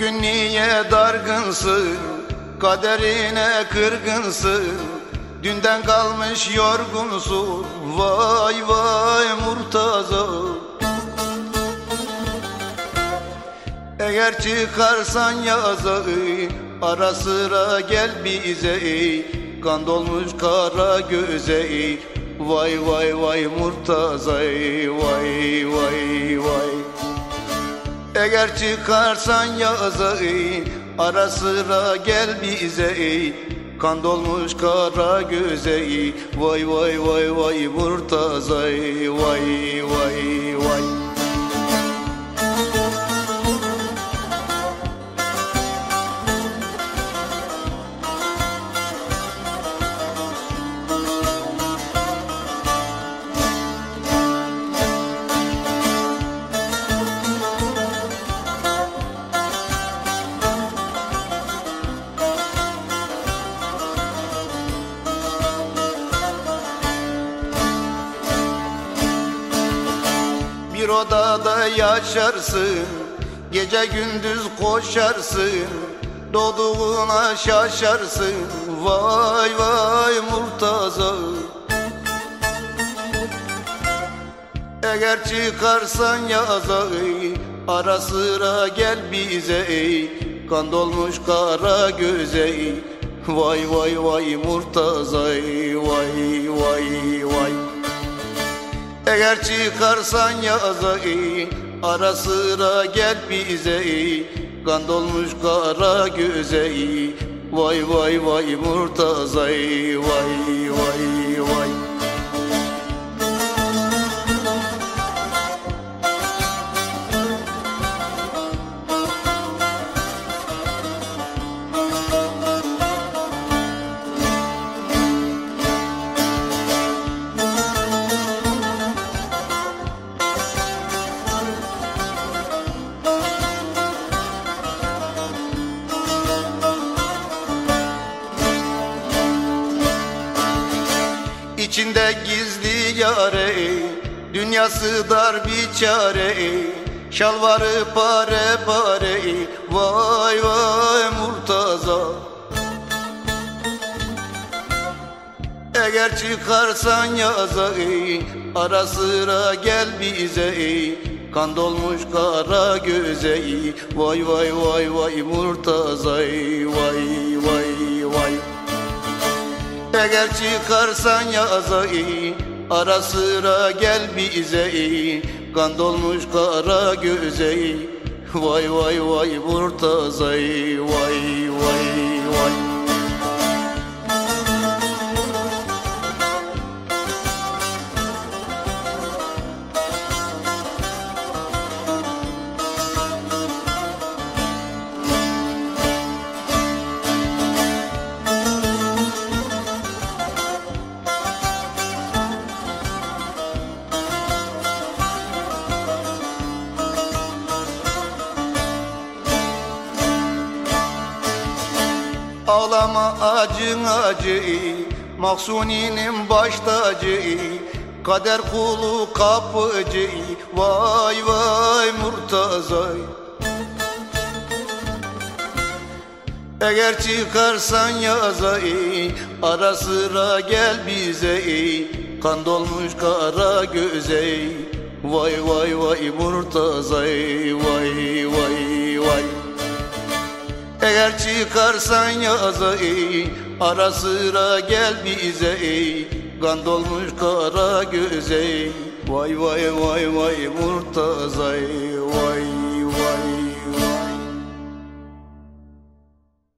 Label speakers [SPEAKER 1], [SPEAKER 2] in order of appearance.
[SPEAKER 1] niye dargınsın? Kaderine kırgınsın. Dünden kalmış yorgunsun. Vay vay Murtaza. Eğer çıkarsan yaza Ara sıra gel bize. Kan dolmuş kara göze. Vay vay vay Murtaza. Vay vay vay Eğer çıkarsan yaza Ara sıra gel bize Kan dolmuş kara göze Vay vay vay vay Murtaza Vay vay vay Bir odada yaşarsın Gece gündüz koşarsın Doğduğuna şaşarsın. Vay vay Murtaza. Eğer çıkarsan yaza Ara sıra gel bize Kan dolmuş kara göze Vay vay vay Murtaza Vay vay vay eğer çıkarsan yaza Ara sıra gel bize Kan dolmuş kara göze Vay vay vay Murtaza Vay vay vay İçinde gizli yare Dünyası dar bir çare Şalvarı pare pare Vay vay Murtaza. Eğer çıkarsan yaza Ara sıra gel bize Kan dolmuş kara göze Vay vay vay vay Murtaza Vay vay. vay eğer çıkarsan yaza Ara sıra gel bize Kan dolmuş kara göze Vay vay vay Murtaza Vay vay vay Ağlama acın acı. Mahsuni'nin baş tacı Kader kulu kapıcı. Vay vay Murtaza Eğer çıkarsan yaza Ara sıra gel bize. Kan dolmuş kara göze. Vay vay vay Vay vay vay eğer çıkarsan yaza Ara sıra gel bize Kan dolmuş kara göze Vay vay vay vay Murtaza Vay